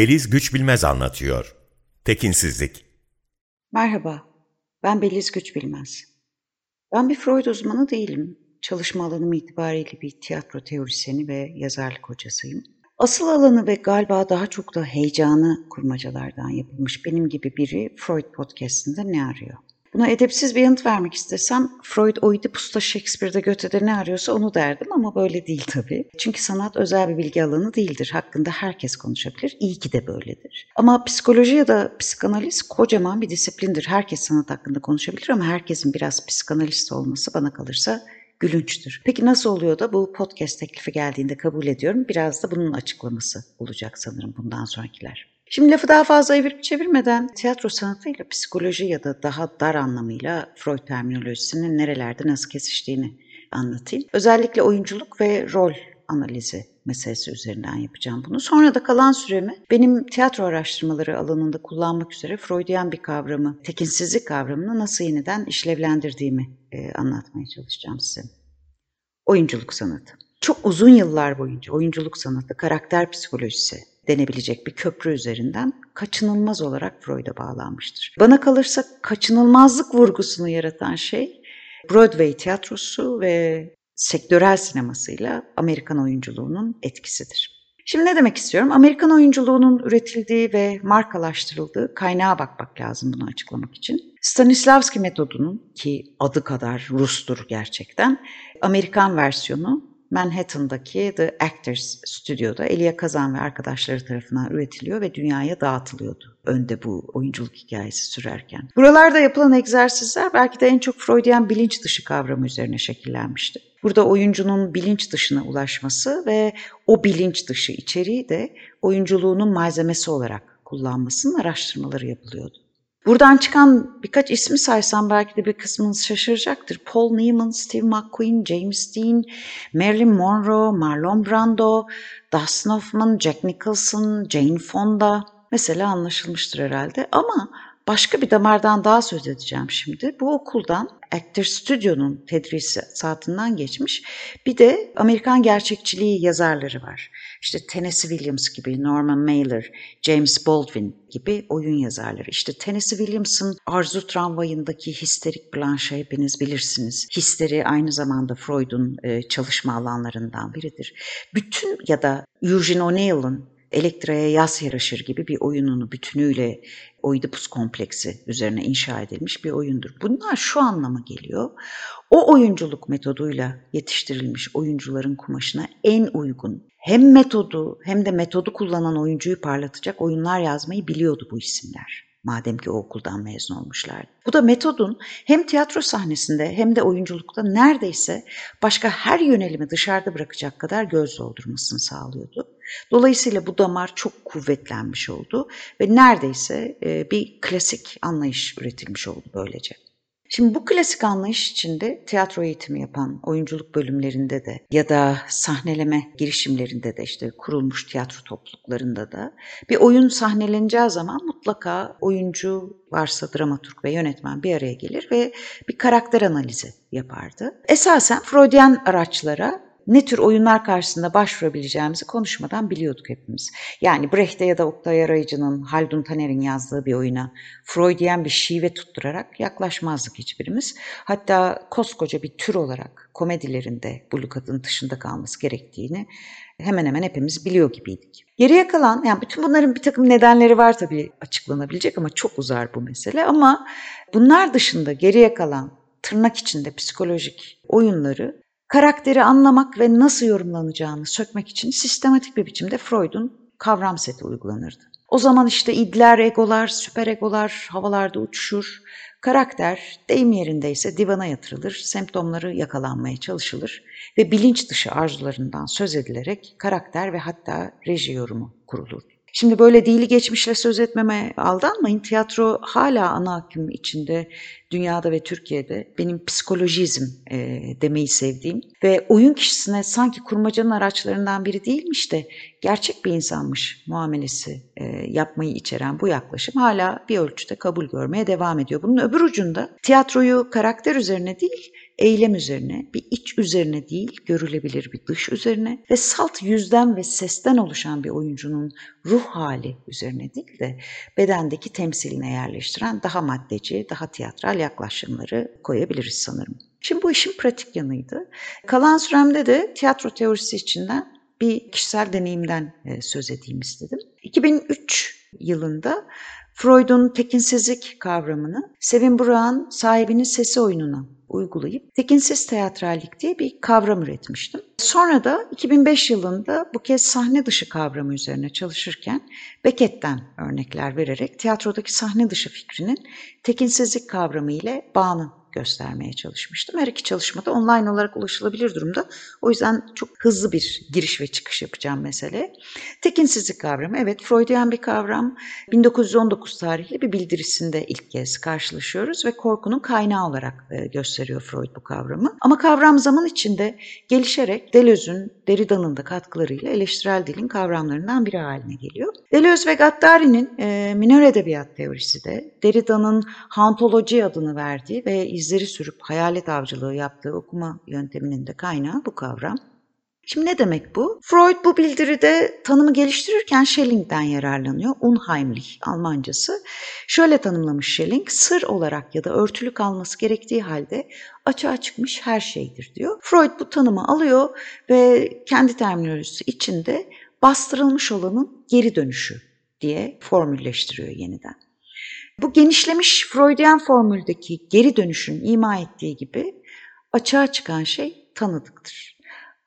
Beliz Güç Bilmez anlatıyor. Tekinsizlik. Merhaba, ben Beliz Güç Bilmez. Ben bir Freud uzmanı değilim. Çalışma alanım itibariyle bir tiyatro teorisyeni ve yazarlık hocasıyım. Asıl alanı ve galiba daha çok da heyecanı kurmacalardan yapılmış benim gibi biri Freud podcastinde ne arıyor? Buna edepsiz bir yanıt vermek istesem Freud Oidipus'ta Shakespeare'de Goethe'de ne arıyorsa onu derdim ama böyle değil tabii. Çünkü sanat özel bir bilgi alanı değildir. Hakkında herkes konuşabilir. İyi ki de böyledir. Ama psikoloji ya da psikanaliz kocaman bir disiplindir. Herkes sanat hakkında konuşabilir ama herkesin biraz psikanalist olması bana kalırsa gülünçtür. Peki nasıl oluyor da bu podcast teklifi geldiğinde kabul ediyorum? Biraz da bunun açıklaması olacak sanırım bundan sonrakiler. Şimdi lafı daha fazla evirip çevirmeden tiyatro sanatıyla psikoloji ya da daha dar anlamıyla Freud terminolojisinin nerelerde nasıl kesiştiğini anlatayım. Özellikle oyunculuk ve rol analizi meselesi üzerinden yapacağım bunu. Sonra da kalan süremi benim tiyatro araştırmaları alanında kullanmak üzere Freudian bir kavramı, tekinsizlik kavramını nasıl yeniden işlevlendirdiğimi e, anlatmaya çalışacağım size. Oyunculuk sanatı. Çok uzun yıllar boyunca oyunculuk sanatı, karakter psikolojisi, denebilecek bir köprü üzerinden kaçınılmaz olarak Freud'a bağlanmıştır. Bana kalırsa kaçınılmazlık vurgusunu yaratan şey Broadway tiyatrosu ve sektörel sinemasıyla Amerikan oyunculuğunun etkisidir. Şimdi ne demek istiyorum? Amerikan oyunculuğunun üretildiği ve markalaştırıldığı kaynağa bakmak lazım bunu açıklamak için. Stanislavski metodunun ki adı kadar Rus'tur gerçekten, Amerikan versiyonu Manhattan'daki The Actors Stüdyo'da Elia Kazan ve arkadaşları tarafından üretiliyor ve dünyaya dağıtılıyordu. Önde bu oyunculuk hikayesi sürerken. Buralarda yapılan egzersizler belki de en çok Freudian bilinç dışı kavramı üzerine şekillenmişti. Burada oyuncunun bilinç dışına ulaşması ve o bilinç dışı içeriği de oyunculuğunun malzemesi olarak kullanmasının araştırmaları yapılıyordu. Buradan çıkan birkaç ismi saysam belki de bir kısmınız şaşıracaktır. Paul Newman, Steve McQueen, James Dean, Marilyn Monroe, Marlon Brando, Dustin Hoffman, Jack Nicholson, Jane Fonda. Mesela anlaşılmıştır herhalde ama başka bir damardan daha söz edeceğim şimdi. Bu okuldan Actor Studio'nun tedrisi saatinden geçmiş. Bir de Amerikan gerçekçiliği yazarları var. İşte Tennessee Williams gibi, Norman Mailer, James Baldwin gibi oyun yazarları. İşte Tennessee Williams'ın Arzu Tramvayı'ndaki histerik Blanche hepiniz bilirsiniz. Histeri aynı zamanda Freud'un e, çalışma alanlarından biridir. Bütün ya da Eugene O'Neill'ın Elektra'ya yaz yaraşır gibi bir oyununu bütünüyle Oidipus kompleksi üzerine inşa edilmiş bir oyundur. Bunlar şu anlama geliyor. O oyunculuk metoduyla yetiştirilmiş oyuncuların kumaşına en uygun hem metodu hem de metodu kullanan oyuncuyu parlatacak oyunlar yazmayı biliyordu bu isimler. Madem ki o okuldan mezun olmuşlardı. Bu da metodun hem tiyatro sahnesinde hem de oyunculukta neredeyse başka her yönelimi dışarıda bırakacak kadar göz doldurmasını sağlıyordu. Dolayısıyla bu damar çok kuvvetlenmiş oldu ve neredeyse bir klasik anlayış üretilmiş oldu böylece. Şimdi bu klasik anlayış içinde tiyatro eğitimi yapan oyunculuk bölümlerinde de ya da sahneleme girişimlerinde de işte kurulmuş tiyatro topluluklarında da bir oyun sahneleneceği zaman mutlaka oyuncu varsa dramaturg ve yönetmen bir araya gelir ve bir karakter analizi yapardı. Esasen Freudian araçlara ne tür oyunlar karşısında başvurabileceğimizi konuşmadan biliyorduk hepimiz. Yani Brecht'e ya da Oktay Arayıcı'nın, Haldun Taner'in yazdığı bir oyuna Freudiyen bir şive tutturarak yaklaşmazdık hiçbirimiz. Hatta koskoca bir tür olarak komedilerinde bu lukatın dışında kalması gerektiğini hemen hemen hepimiz biliyor gibiydik. Geriye kalan, yani bütün bunların bir takım nedenleri var tabii açıklanabilecek ama çok uzar bu mesele. Ama bunlar dışında geriye kalan tırnak içinde psikolojik oyunları karakteri anlamak ve nasıl yorumlanacağını sökmek için sistematik bir biçimde Freud'un kavram seti uygulanırdı. O zaman işte idler, egolar, süper egolar havalarda uçuşur. Karakter deyim yerindeyse divana yatırılır, semptomları yakalanmaya çalışılır ve bilinç dışı arzularından söz edilerek karakter ve hatta reji yorumu kurulur. Şimdi böyle dili geçmişle söz etmeme aldanmayın. Tiyatro hala ana akım içinde dünyada ve Türkiye'de benim psikolojizm e, demeyi sevdiğim ve oyun kişisine sanki kurmacanın araçlarından biri değilmiş de gerçek bir insanmış muamelesi e, yapmayı içeren bu yaklaşım hala bir ölçüde kabul görmeye devam ediyor. Bunun öbür ucunda tiyatroyu karakter üzerine değil eylem üzerine, bir iç üzerine değil, görülebilir bir dış üzerine ve salt yüzden ve sesten oluşan bir oyuncunun ruh hali üzerine değil de bedendeki temsiline yerleştiren daha maddeci, daha tiyatral yaklaşımları koyabiliriz sanırım. Şimdi bu işin pratik yanıydı. Kalan süremde de tiyatro teorisi içinden bir kişisel deneyimden e, söz edeyim istedim. 2003 yılında Freud'un tekinsizlik kavramını Sevin Burak'ın sahibinin sesi oyununa uygulayıp tekinsiz teatrallik diye bir kavram üretmiştim. Sonra da 2005 yılında bu kez sahne dışı kavramı üzerine çalışırken Beckett'ten örnekler vererek tiyatrodaki sahne dışı fikrinin tekinsizlik kavramı ile bağını göstermeye çalışmıştım. Her iki çalışmada online olarak ulaşılabilir durumda. O yüzden çok hızlı bir giriş ve çıkış yapacağım mesele. Tekinsizlik kavramı, evet Freudian bir kavram. 1919 tarihli bir bildirisinde ilk kez karşılaşıyoruz ve korkunun kaynağı olarak e, gösteriyor Freud bu kavramı. Ama kavram zaman içinde gelişerek Deleuze'ün, Derrida'nın da katkılarıyla eleştirel dilin kavramlarından biri haline geliyor. Deleuze ve Gattari'nin e, minör edebiyat teorisi de Derrida'nın hantoloji adını verdiği ve izleri sürüp hayalet avcılığı yaptığı okuma yönteminin de kaynağı bu kavram. Şimdi ne demek bu? Freud bu bildiride tanımı geliştirirken Schelling'den yararlanıyor. Unheimlich Almancası. Şöyle tanımlamış Schelling, sır olarak ya da örtülü kalması gerektiği halde açığa çıkmış her şeydir diyor. Freud bu tanımı alıyor ve kendi terminolojisi içinde bastırılmış olanın geri dönüşü diye formülleştiriyor yeniden. Bu genişlemiş Freudian formüldeki geri dönüşün ima ettiği gibi açığa çıkan şey tanıdıktır.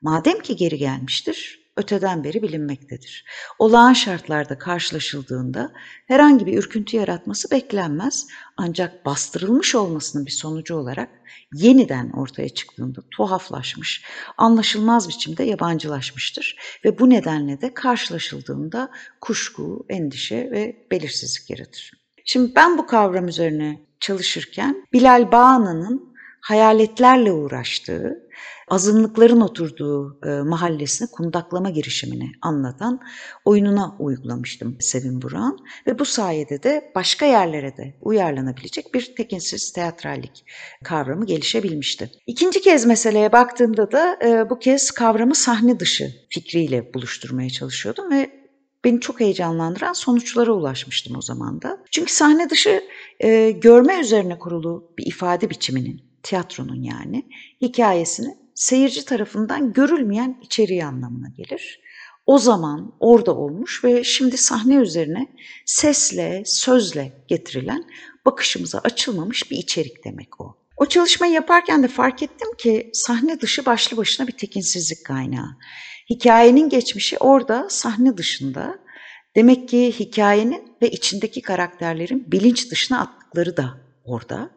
Madem ki geri gelmiştir, öteden beri bilinmektedir. Olağan şartlarda karşılaşıldığında herhangi bir ürküntü yaratması beklenmez ancak bastırılmış olmasının bir sonucu olarak yeniden ortaya çıktığında tuhaflaşmış, anlaşılmaz biçimde yabancılaşmıştır ve bu nedenle de karşılaşıldığında kuşku, endişe ve belirsizlik yaratır. Şimdi ben bu kavram üzerine çalışırken Bilal Bağna'nın hayaletlerle uğraştığı, azınlıkların oturduğu e, mahallesine kundaklama girişimini anlatan oyununa uygulamıştım Sevin Burak'ın ve bu sayede de başka yerlere de uyarlanabilecek bir tekinsiz teatrallik kavramı gelişebilmişti. İkinci kez meseleye baktığımda da e, bu kez kavramı sahne dışı fikriyle buluşturmaya çalışıyordum ve beni çok heyecanlandıran sonuçlara ulaşmıştım o zaman da. Çünkü sahne dışı e, görme üzerine kurulu bir ifade biçiminin, tiyatronun yani, hikayesini seyirci tarafından görülmeyen içeriği anlamına gelir. O zaman orada olmuş ve şimdi sahne üzerine sesle, sözle getirilen bakışımıza açılmamış bir içerik demek o. O çalışmayı yaparken de fark ettim ki sahne dışı başlı başına bir tekinsizlik kaynağı. Hikayenin geçmişi orada sahne dışında. Demek ki hikayenin ve içindeki karakterlerin bilinç dışına attıkları da orada.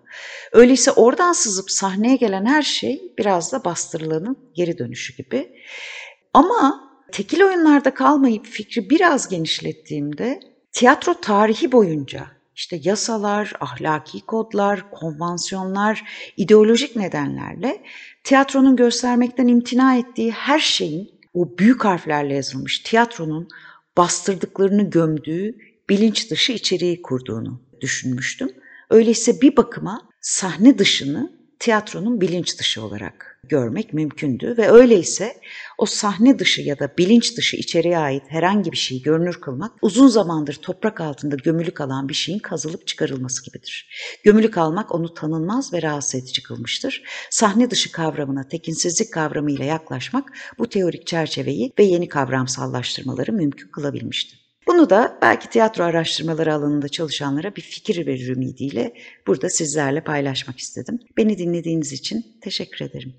Öyleyse oradan sızıp sahneye gelen her şey biraz da bastırılanın geri dönüşü gibi. Ama tekil oyunlarda kalmayıp fikri biraz genişlettiğimde tiyatro tarihi boyunca işte yasalar, ahlaki kodlar, konvansiyonlar, ideolojik nedenlerle tiyatronun göstermekten imtina ettiği her şeyin o büyük harflerle yazılmış tiyatronun bastırdıklarını gömdüğü bilinç dışı içeriği kurduğunu düşünmüştüm. Öyleyse bir bakıma sahne dışını tiyatronun bilinç dışı olarak görmek mümkündü ve öyleyse o sahne dışı ya da bilinç dışı içeriye ait herhangi bir şeyi görünür kılmak uzun zamandır toprak altında gömülü kalan bir şeyin kazılıp çıkarılması gibidir. Gömülü kalmak onu tanınmaz ve rahatsız edici kılmıştır. Sahne dışı kavramına tekinsizlik kavramıyla yaklaşmak bu teorik çerçeveyi ve yeni kavramsallaştırmaları mümkün kılabilmişti. Bunu da belki tiyatro araştırmaları alanında çalışanlara bir fikir verir ümidiyle burada sizlerle paylaşmak istedim. Beni dinlediğiniz için teşekkür ederim.